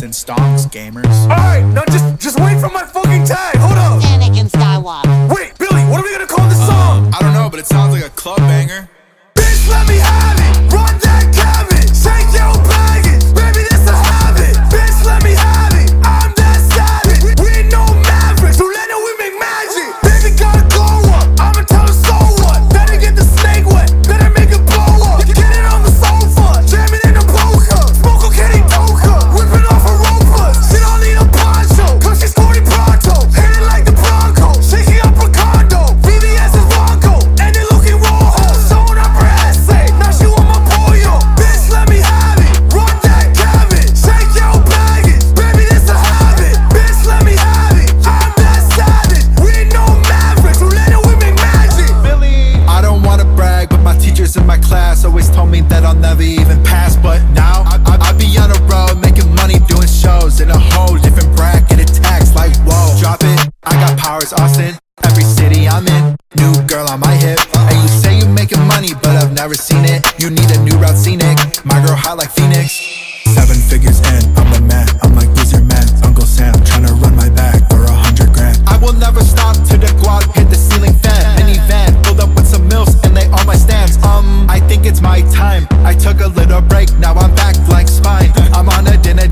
And stonks, gamers. Alright, now just just wait for my fucking tag. Hold up. Anakin Skywalker. Wait, Billy, what are we gonna call this uh, song? I don't know, but it sounds like a club banger. told me that I'll never even pass But now, I, I, I be on the road making money doing shows In a whole different bracket of tax, like whoa. Drop it, I got powers, Austin. Every city I'm in, new girl on my hip. And you say you making money, but I've never seen it. You need a new route scenic, my girl hot like Phoenix. time. I took a little break, now I'm back blank spine. I'm on a dinner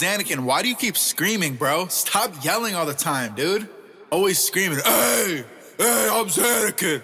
Zanakin, why do you keep screaming, bro? Stop yelling all the time, dude. Always screaming, hey, hey, I'm Zanakin.